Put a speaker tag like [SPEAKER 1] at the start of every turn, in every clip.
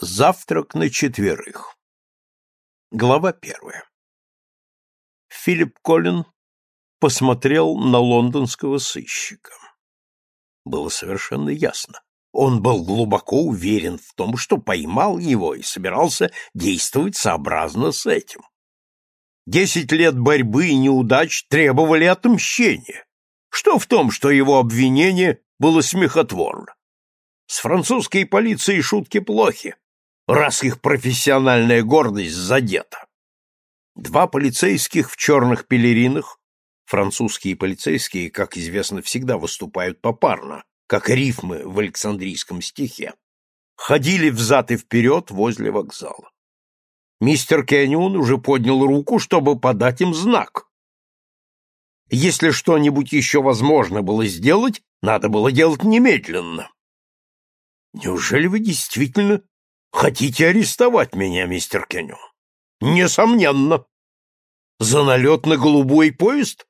[SPEAKER 1] Завтрак на четверых. Глава первая. Филипп Коллин посмотрел на лондонского сыщика. Было совершенно ясно. Он был глубоко уверен в том, что поймал его и собирался действовать сообразно с этим. Десять лет борьбы и неудач требовали отмщения. Что в том, что его обвинение было смехотворно? С французской полицией шутки плохи раз их профессиональная гордость задета. Два полицейских в черных пелеринах, французские полицейские, как известно, всегда выступают попарно, как рифмы в Александрийском стихе, ходили взад и вперед возле вокзала. Мистер Кеннион уже поднял руку, чтобы подать им знак. Если что-нибудь еще возможно было сделать, надо было делать немедленно. Неужели вы действительно Хотите арестовать меня, мистер Кеннион? Несомненно. За налет на голубой поезд?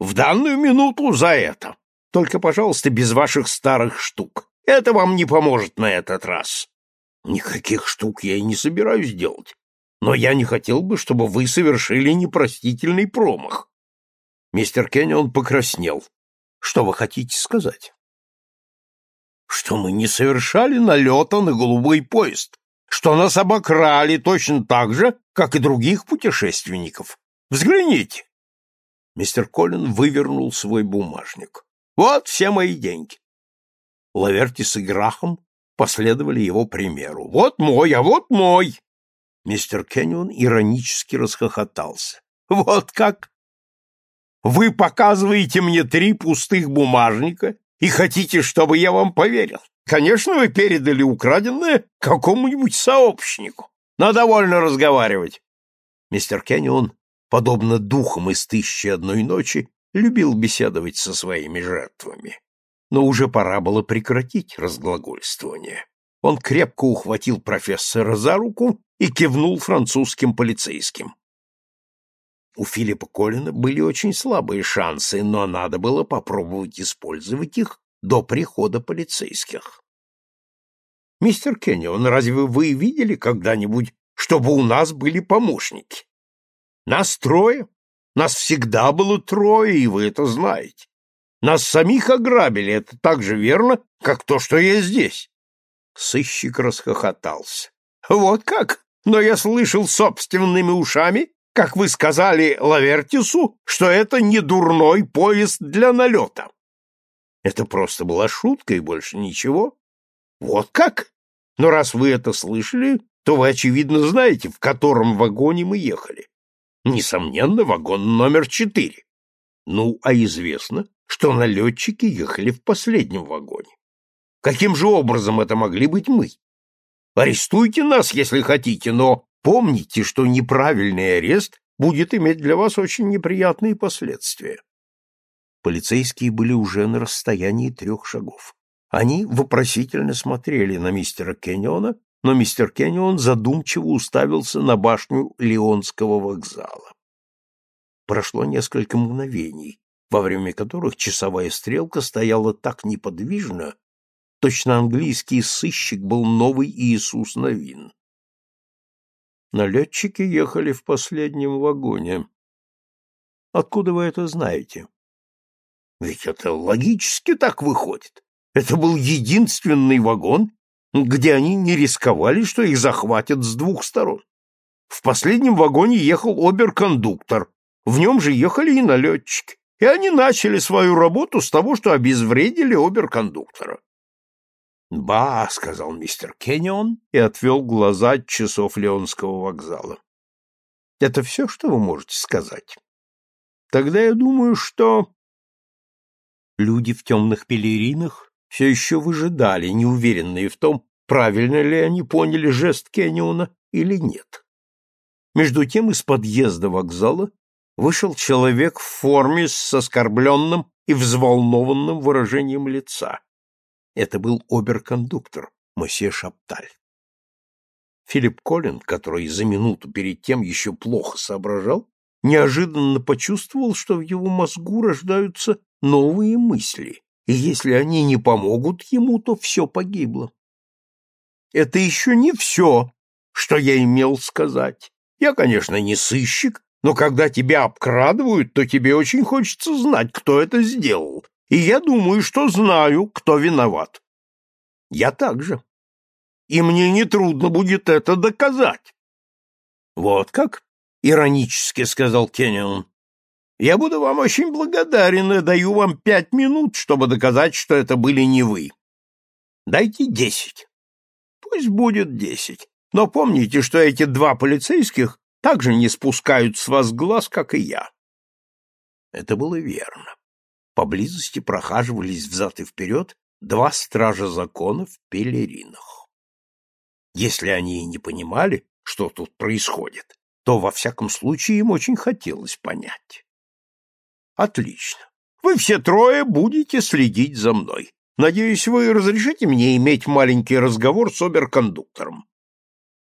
[SPEAKER 1] В данную минуту за это. Только, пожалуйста, без ваших старых штук. Это вам не поможет на этот раз. Никаких штук я и не собираюсь делать. Но я не хотел бы, чтобы вы совершили непростительный промах. Мистер Кеннион покраснел. Что вы хотите сказать? что мы не совершали налета на голубой поезд, что нас обокрали точно так же, как и других путешественников. Взгляните. Мистер Коллин вывернул свой бумажник. Вот все мои деньги. Лавертис и Грахам последовали его примеру. Вот мой, а вот мой. Мистер Кеннион иронически расхохотался. Вот как? Вы показываете мне три пустых бумажника и хотите, чтобы я вам поверил? Конечно, вы передали украденное какому-нибудь сообщнику. Но довольно разговаривать. Мистер Кеннион, подобно духам из «Тысячи одной ночи», любил беседовать со своими жертвами. Но уже пора было прекратить разглагольствование. Он крепко ухватил профессора за руку и кивнул французским полицейским. У Филиппа Коллина были очень слабые шансы, но надо было попробовать использовать их до прихода полицейских. «Мистер Кеннион, разве вы видели когда-нибудь, чтобы у нас были помощники? Нас трое. Нас всегда было трое, и вы это знаете. Нас самих ограбили, это так же верно, как то, что я здесь». Сыщик расхохотался. «Вот как? Но я слышал собственными ушами, как вы сказали Лавертису, что это не дурной поезд для налета. Это просто была шутка и больше ничего. Вот как? Но раз вы это слышали, то вы, очевидно, знаете, в котором вагоне мы ехали. Несомненно, вагон номер четыре. Ну, а известно, что налетчики ехали в последнем вагоне. Каким же образом это могли быть мы? Арестуйте нас, если хотите, но Помните, что неправильный арест будет иметь для вас очень неприятные последствия. Полицейские были уже на расстоянии трех шагов. Они вопросительно смотрели на мистера Кенниона, но мистер Кеннион задумчиво уставился на башню Леонского вокзала. Прошло несколько мгновений, во время которых часовая стрелка стояла так неподвижно, точно английский сыщик был новый Иисус Новин. Налетчики ехали в последнем вагоне. Откуда вы это знаете? Ведь это логически так выходит. Это был единственный вагон, где они не рисковали, что их захватят с двух сторон. В последнем вагоне ехал оберкондуктор, в нем же ехали и налетчики, и они начали свою работу с того, что обезвредили оберкондуктора. «Ба», — сказал мистер Кеннион и отвел глаза от часов Леонского вокзала. «Это все, что вы можете сказать? Тогда я думаю, что...» Люди в темных пелеринах все еще выжидали, неуверенные в том, правильно ли они поняли жест Кенниона или нет. Между тем из подъезда вокзала вышел человек в форме с оскорбленным и взволнованным выражением лица. Это был оберкондуктор, мосье Шапталь. Филипп Коллин, который за минуту перед тем еще плохо соображал, неожиданно почувствовал, что в его мозгу рождаются новые мысли, и если они не помогут ему, то все погибло. это еще не все, что я имел сказать. Я, конечно, не сыщик, но когда тебя обкрадывают, то тебе очень хочется знать, кто это сделал. И я думаю, что знаю, кто виноват. Я также. И мне нетрудно будет это доказать. Вот как? Иронически сказал Кеннион. Я буду вам очень благодарен и даю вам пять минут, чтобы доказать, что это были не вы. Дайте десять. Пусть будет десять. Но помните, что эти два полицейских также не спускают с вас глаз, как и я. Это было верно. Поблизости прохаживались взад и вперед два стража закона в пелеринах. Если они и не понимали, что тут происходит, то, во всяком случае, им очень хотелось понять. Отлично. Вы все трое будете следить за мной. Надеюсь, вы разрешите мне иметь маленький разговор с оберкондуктором.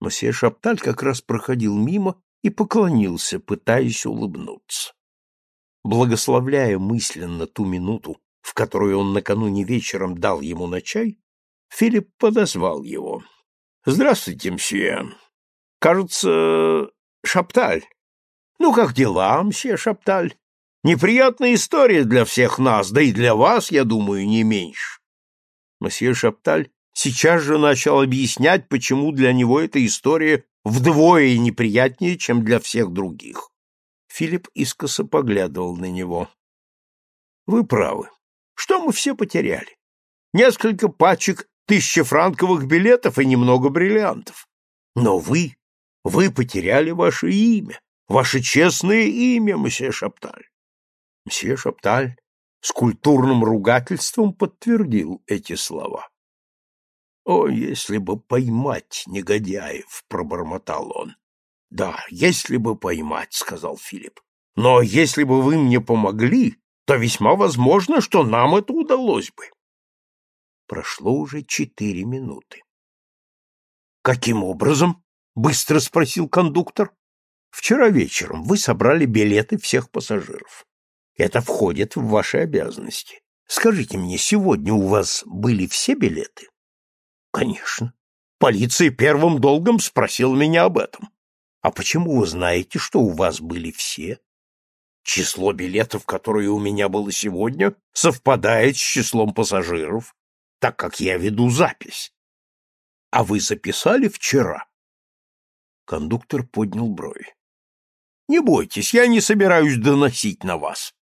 [SPEAKER 1] Мосье Шапталь как раз проходил мимо и поклонился, пытаясь улыбнуться. Благословляя мысленно ту минуту, в которую он накануне вечером дал ему на чай, Филипп подозвал его. — Здравствуйте, мсье. Кажется, Шапталь. Ну, как дела, мсье Шапталь? Неприятная история для всех нас, да и для вас, я думаю, не меньше. Мсье Шапталь сейчас же начал объяснять, почему для него эта история вдвое неприятнее, чем для всех других. Филипп искоса поглядывал на него. Вы правы. Что мы все потеряли? Несколько пачек тысячефранковых билетов и немного бриллиантов. Но вы, вы потеряли ваше имя, ваше честное имя, месье Шапталь. Мсье Шапталь с культурным ругательством подтвердил эти слова. «О, если бы поймать негодяев!» — пробормотал он. «Да, если бы поймать», — сказал Филипп. «Но если бы вы мне помогли, то весьма возможно, что нам это удалось бы». Прошло уже четыре минуты. «Каким образом?» — быстро спросил кондуктор. «Вчера вечером вы собрали билеты всех пассажиров. Это входит в ваши обязанности. Скажите мне, сегодня у вас были все билеты? Конечно. Полиция первым долгом спросила меня об этом. А почему вы знаете, что у вас были все? Число билетов, которые у меня было сегодня, совпадает с числом пассажиров, так как я веду запись. А вы записали вчера? Кондуктор поднял брови. Не бойтесь, я не собираюсь доносить на вас.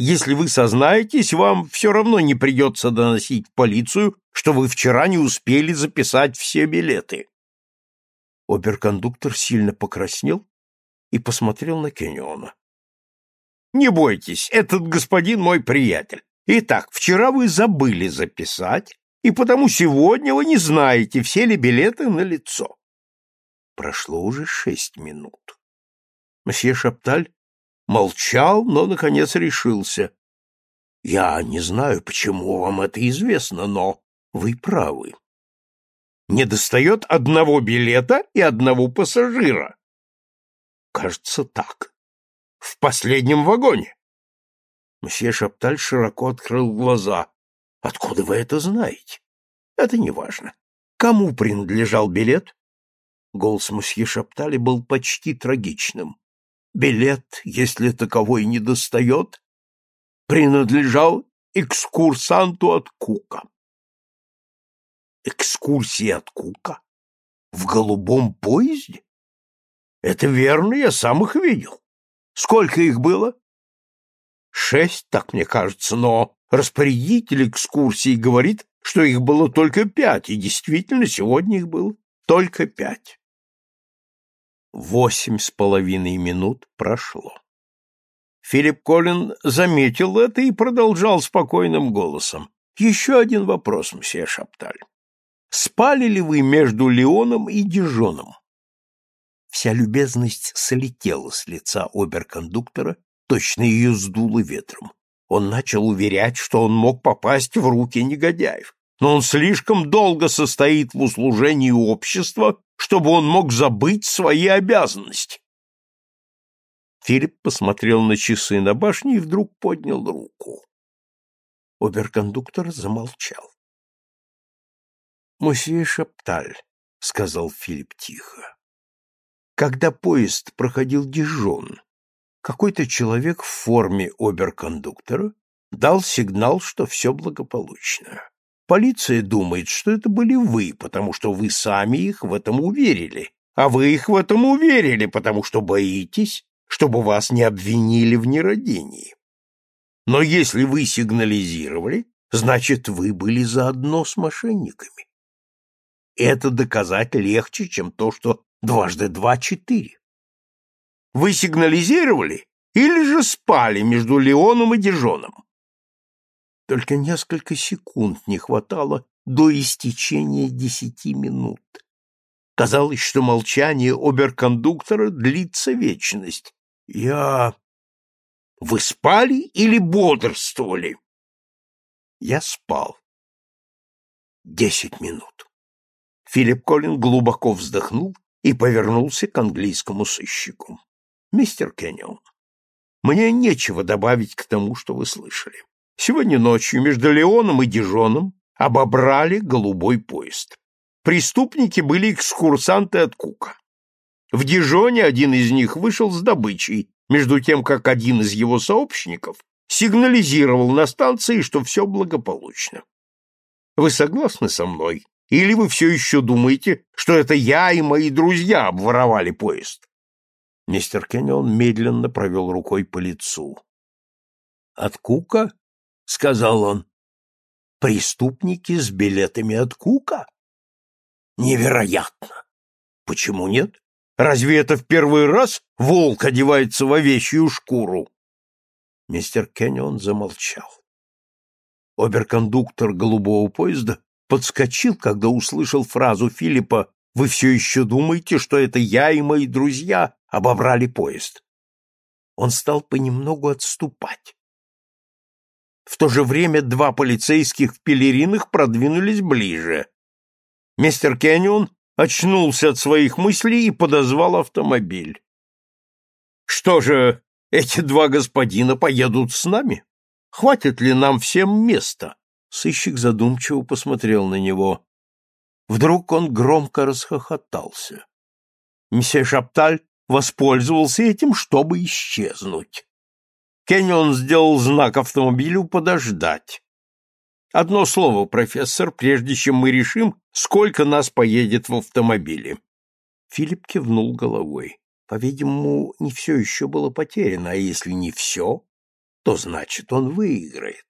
[SPEAKER 1] Если вы сознаетесь, вам все равно не придется доносить в полицию, что вы вчера не успели записать все билеты. Оберкондуктор сильно покраснел и посмотрел на Кенниона. Не бойтесь, этот господин мой приятель. Итак, вчера вы забыли записать, и потому сегодня вы не знаете, все ли билеты на лицо. Прошло уже шесть минут. Мсье Шапталь молчал, но, наконец, решился. — Я не знаю, почему вам это известно, но вы правы. Не достает одного билета и одного пассажира. Кажется, так. В последнем вагоне. Мсье Шапталь широко открыл глаза. Откуда вы это знаете? Это не важно. Кому принадлежал билет? Голос мсье Шаптали был почти трагичным билет, если таковой не достает, принадлежал экскурсанту от Кука. Экскурсия от Кука? В голубом поезде? Это верно, я сам их видел. Сколько их было? Шесть, так мне кажется, но распорядитель экскурсии говорит, что их было только пять, и действительно сегодня их было только пять. Восемь с половиной минут прошло. Филипп Коллин заметил это и продолжал спокойным голосом. «Еще один вопрос, мсье Шапталь. Спали ли вы между Леоном и Дижоном?» Вся любезность слетела с лица оберкондуктора, точно ее сдуло ветром. Он начал уверять, что он мог попасть в руки негодяев но он слишком долго состоит в услужении общества, чтобы он мог забыть свои обязанности. Филипп посмотрел на часы на башне и вдруг поднял руку. Оберкондуктор замолчал. Мосье Шапталь, — сказал Филипп тихо, — когда поезд проходил Дижон, какой-то человек в форме оберкондуктора дал сигнал, что все благополучно. Полиция думает, что это были вы, потому что вы сами их в этом уверили, а вы их в этом уверили, потому что боитесь, чтобы вас не обвинили в нерадении. Но если вы сигнализировали, значит, вы были заодно с мошенниками. Это доказать легче, чем то, что дважды два — четыре. Вы сигнализировали или же спали между Леоном и Дижоном? Только несколько секунд не хватало до истечения десяти минут. Казалось, что молчание оберкондуктора длится вечность. Я... Вы спали или бодрствовали? Я спал. Десять минут. Филипп Коллин глубоко вздохнул и повернулся к английскому сыщику. «Мистер Кеннион, мне нечего добавить к тому, что вы слышали. Сегодня ночью между Леоном и Дижоном обобрали голубой поезд. Преступники были экскурсанты от Кука. В Дижоне один из них вышел с добычей, между тем, как один из его сообщников сигнализировал на станции, что все благополучно. Вы согласны со мной, или вы все еще думаете, что это я и мои друзья обворовали поезд? Мистер Кеннион медленно провел рукой по лицу. — От Кука? — сказал он. — Преступники с билетами от Кука? — Невероятно! Почему нет? Разве это в первый раз волк одевается в овечью шкуру? Мистер Кеннион замолчал. Оберкондуктор голубого поезда подскочил, когда услышал фразу Филиппа «Вы все еще думаете, что это я и мои друзья обобрали поезд?» Он стал понемногу отступать. В то же время два полицейских в пелеринах продвинулись ближе. Мистер Кеннион очнулся от своих мыслей и подозвал автомобиль. «Что же, эти два господина поедут с нами? Хватит ли нам всем места?» Сыщик задумчиво посмотрел на него. Вдруг он громко расхохотался. Месье Шапталь воспользовался этим, чтобы исчезнуть. Кеннион сделал знак автомобилю подождать. Одно слово, профессор, прежде чем мы решим, сколько нас поедет в автомобиле. Филипп кивнул головой. По-видимому, не все еще было потеряно, а если не все, то значит он выиграет.